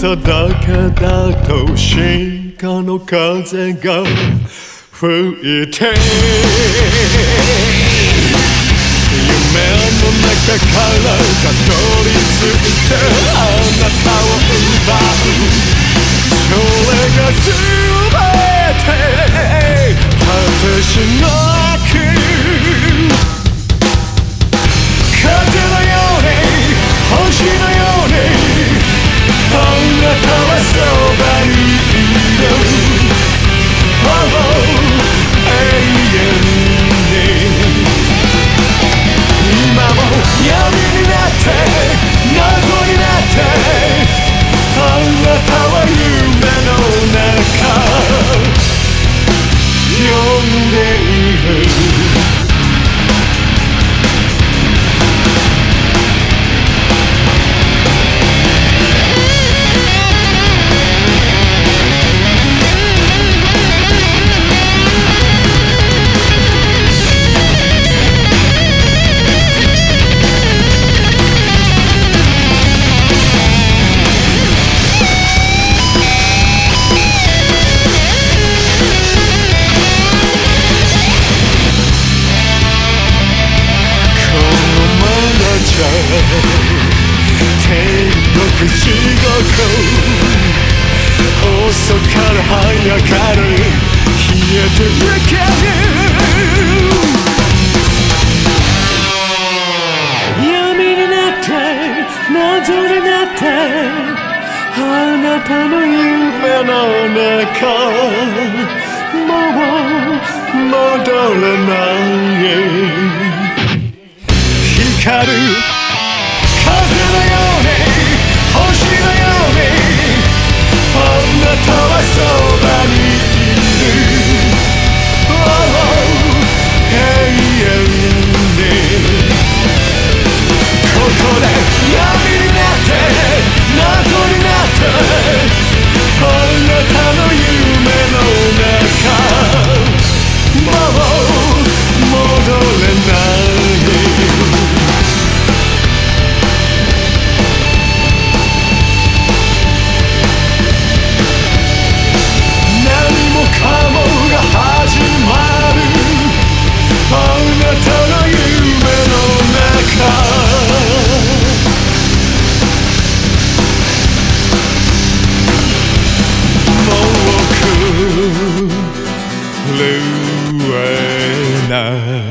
ただけだと進化の風が吹いて。夢の中からたどり天国地獄放送から這い上がる消えてゆける闇になって謎になってあなたの夢の中もう戻れない光る blue and I